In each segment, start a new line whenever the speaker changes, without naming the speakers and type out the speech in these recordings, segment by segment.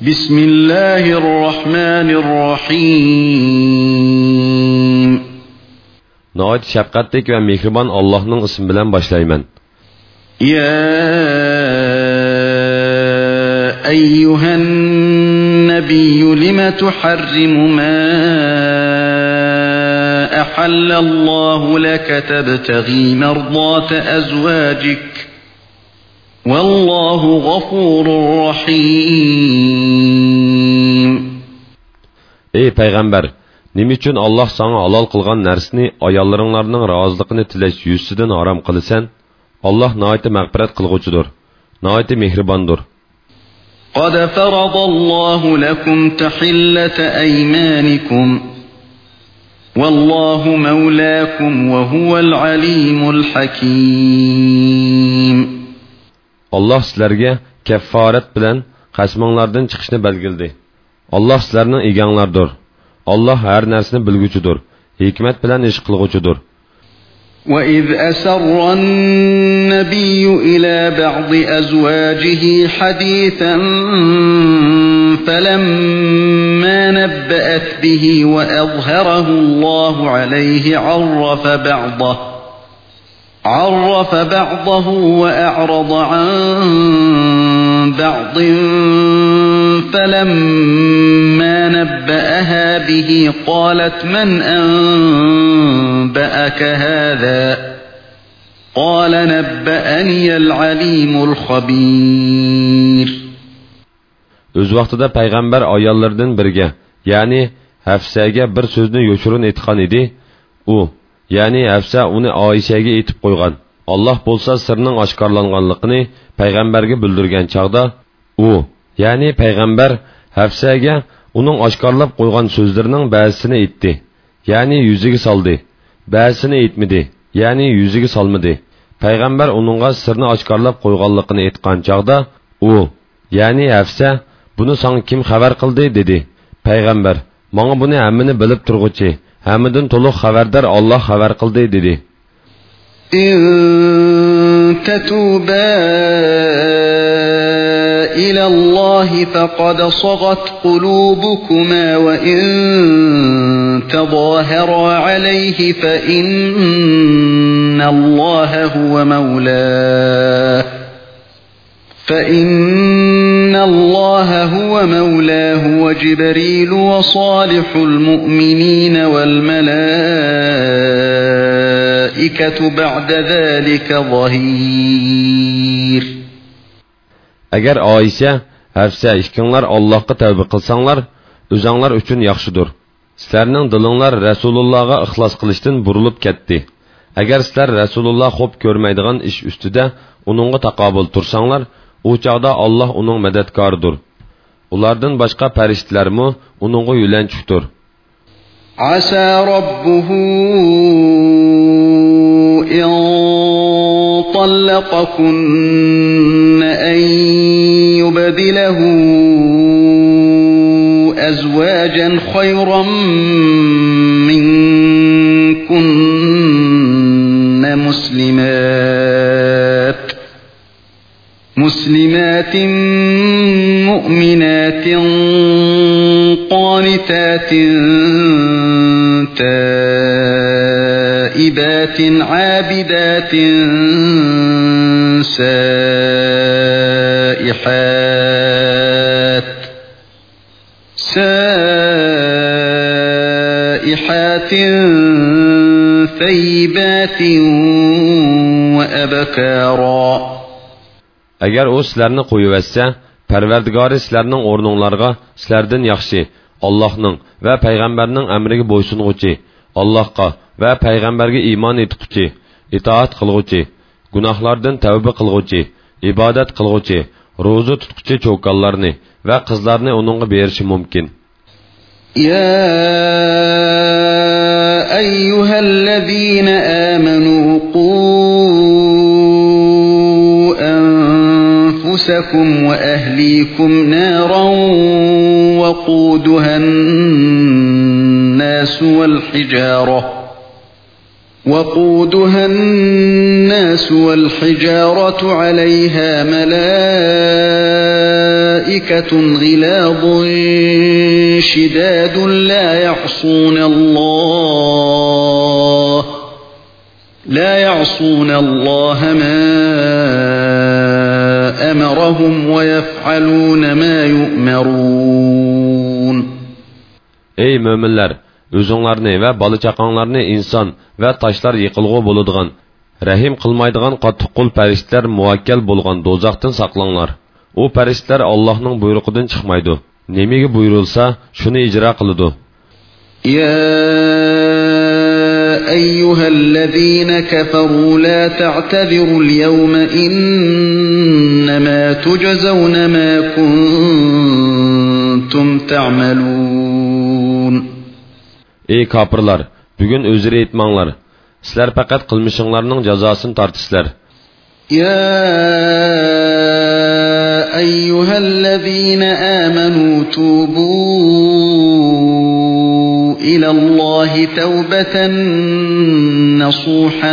بسم الله الرحمن الرحيم
Nəhayət şəfqətlik və mehriban Allah'ın ismi bilan başlayman.
يا أيها النبي لم تحرم ما أحل الله لك تبتغي مرضات أزواجك والله غفور رحيم
Ey payg'ambar, nima uchun Alloh senga halol qilgan narsani ayollaringlarning roziligini tilash yuzidan harom qilasan? Alloh nihoyat mag'firat qilg'uchidir, nihoyat mehribondir.
قد فرض الله لكم تحلة أيمانكم والله مولاكم وهو العليم الحكيم
Alloh sizlarga kafforat bilan qasmonglardan chiqishni belgildi. Alloh sizlarning eganglardir. Alloh har narsani bilguchidir, hikmat bilan ish qilg'uchidir.
وإذ أسر النبي إلى بعض أزواجه حديثا فلما نبأت به وأظهره الله عليه عرف بعضه عرف بعضه وأعرض عن بعض فلما نبأها به قالت من أنبأك هذا قال نبأني العليم الخبير
Öz vaqtida payg'ambar ayollardan biriga, ya'ni Hafsaga bir so'zni yo'shirin aytgan edi. U, ya'ni Hafsa uni Oishaga aytib qo'ygan. Alloh bo'lsa sirning oshkorlanganligini payg'ambarga bildirgan chaqda, u, ya'ni payg'ambar Hafsaga uning oshkorlab qo'ygan so'zlarining ba'zisini aytdi, ya'ni yuziga soldi. Ba'zisini aytmadi, ya'ni yuziga solmadi. Payg'ambar uningga sirni oshkorlab qo'yganligini aytgan chaqda, u, ya'ni Hafsa buni sana kim xabar qildi dedi payg'ambar manga buni hammani bilib turg'uchi hammadan to'liq xabardor olloh xabar qildi dedi.
تتوبا إلى الله فقد صغت قلوبكما وإن تظاهرا عليه فإن الله هو مولاه. فإن الله هو مولاه وجبريل وصالح المؤمنين والملائكة بعد ذلك ظهير
agar oysha hafsa ikkinglar allohga tavba qilsanglar o'zanglar uchun yaxshidir sizlarning dilinglar rasulullohga ixlos qilishdan burilib ketdi agar sizlar rasululloh xo'p ko'rmaydigan ish ustida uningga taqobil tursanglar u chog'da olloh uning madadkoridir ulardan boshqa farishtalarmi uningga yo'lanchukdir
عسى ربه إن طلقكن أن يبدله أزواجا خيرا منكن مسلمات مسلمات مؤمنات قانتات تائبات عابدات سائحات سائحات ثيبات وأبكارا
agar u sizlarni qo'yiversa parvardigori sizlarning o'rninglarga sizlardan yaxshi allohning va payg'ambarning amriga bo'ysung'uchi allohga va payg'ambarga iymon etguchi itoat qilg'uchi gunohlardan tavba qilg'uchi ibodat qilg'uchi ro'za tutguchi cho'konlarni va qizlarni uningga berishi mumkin
يا أيها الذين آمنوا قوا أنفسكم وأهليكم نارا وقودها الناس والحجارة وقودها الناس والحجارة عليها ملائكة غلاظ شداد لا يعصون الله لا يعصون الله ما أمرهم ويفعلون ما يؤمرون
Ey möminlər! o'zinglarni va bola chaqanglarni inson va toshlar yiqilg'u bo'ladigan rahim qilmaydigan qattiq qo'l farishtalar muvakkal bo'lgan do'zaxdan saqlanglar u farishtalar allohning buyrug'idan chiqmaydi nimaga buyurilsa shuni ijro qiladi
أيها الذين كفروا لا تعتذروا اليوم إنما تجزون ما كنتم تعملون
ey kofirlar bugun o'ziri aytmanglar sizlar faqat qilmishinglarning jazosini tortisizlar
يا أيها الذين آمنوا توبوا إلى الله توبة نصوحا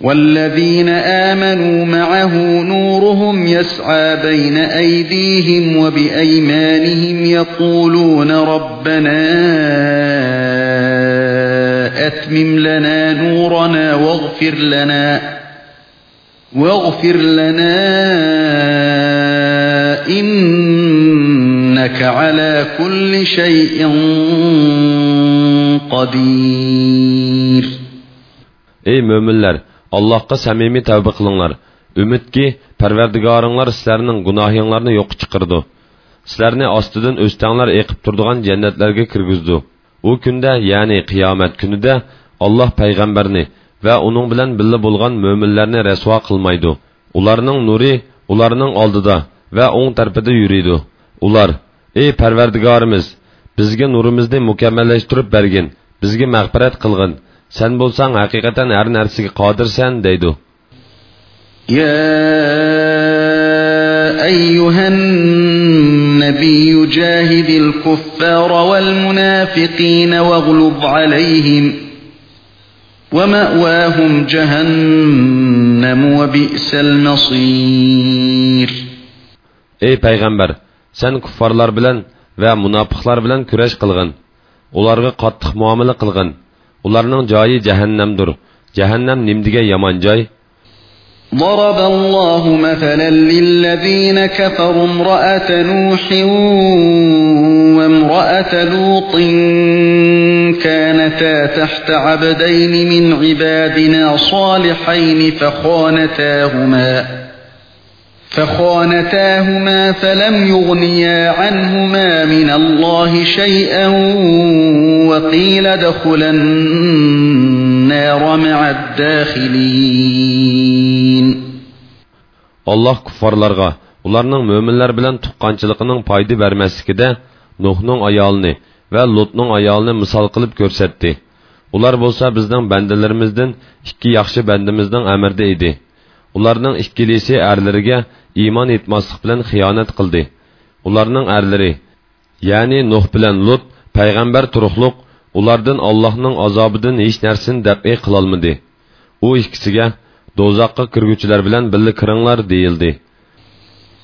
والذين آمنوا معه نورهم يسعى بين أيديهم وبأيمانهم يقولون ربنا أتمم لنا نورنا واغفر لنا واغفر لنا إنك على كل شيء قدير.
أي مؤمنler allohga samimiy tavba qilinglar umidki parvardigoringlar sizlarning gunohinglarni yo'q chiqirdi sizlarni ostidan o'stanglar eqib turadigan jannatlarga kirgizdi u kunda ya'ni qiyomat kunida olloh payg'ambarni va uning bilan birga bo'lgan mo'minlarni rasvo qilmaydi ularning nuri ularning oldida va o'ng tarafida yuriydi ular ey parvardigorimiz bizga nurimizni mukammallashtirib bergin bizga mag'firat qilg'in sen bo'lsang haqiqatan har narsaga qodirsan deydi
يا أيها النبي جاهد الكفار والمنافقين واغلظ عليهم ومأواهم جهنم وبئس المصير
Ey payg'ambar sen kuffarlar bilan va munofiqlar bilan kurash qilg'in ularga qattiq muomala qilg'in ularning joyi jahannamdir jahannam nimdiga yomon joy
ضرب الله مثلا للذين كفروا امرأة نوح وامرأة لوط كانتا تحت عبدين من عبادنا صالحين فخانتاهما فخانتاهما فلم يغنيا عنهما من الله شيئا وقيل ادخلا النار مع الداخلين
Allah kuffarlarga ularning mo'minlar bilan tuqqanchiligining foyda bermasligida Nuhning ayolini va Lutning ayolini misol qilib ko'rsatdi. Ular bo'lsa bizning bandalarimizdan ikki yaxshi bandimizning amirda edi. Ularning ikkilisi erlariga iymon etmaslik bilan xiyonat qildi. Ularning erlari, ya'ni Nuh bilan Lut payg'ambar turuqliq ulardan Allohning azobidan hech narsani dafi qilolmadi. U ikkisiga do'zaxqa kirguvchilar bilan birga kiringlar deyildi.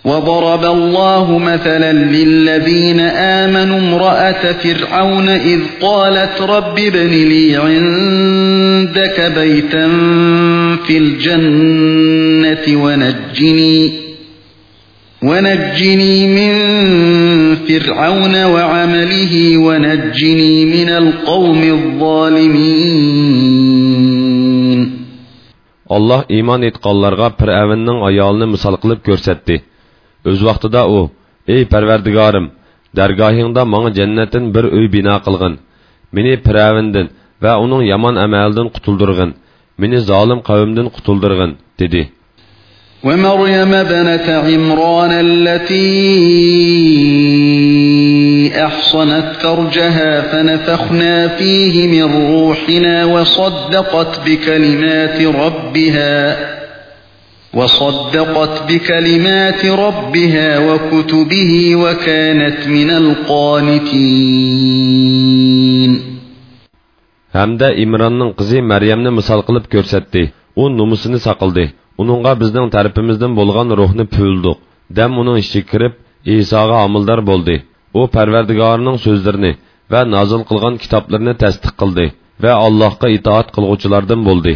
وضرب الله مثلا للذين آمنوا امرأة فرعون إذ قالت رب ابن لي عندك بيتا في الجنة ونجني ونجني من فرعون وعمله ونجني من القوم الظالمين
Allah iymon etqanlarga Fir'avnning ayolini misol qilib ko'rsatdi. O'z vaqtida u: "Ey Parvardigorim, dargohingda menga jannatdan bir uy bino qilgin. meni piravindin va uning yomon amalidan qutuldirg'in meni zolim qavmdan qutuldirg'in dedi
ومريم ابنة عمران التي أحصنت فرجها فنفخنا فيه من روحنا وصدقت بكلمات ربها وصدقت بكلمات ربها وكتبه وكانت من القانتين
hamda imronning qizi maryamni misol qilib ko'rsatdi u numusini saqildi uningga bizning tarafimizdan bo'lgan ruhni puldiq dam uning ichiga kirib isoga omildor bo'ldi u parvardigorining so'zlarini va nozil qilgan kitoblarini tasdiq qildi va allohga itoat qilg'uvchilardan bo'ldi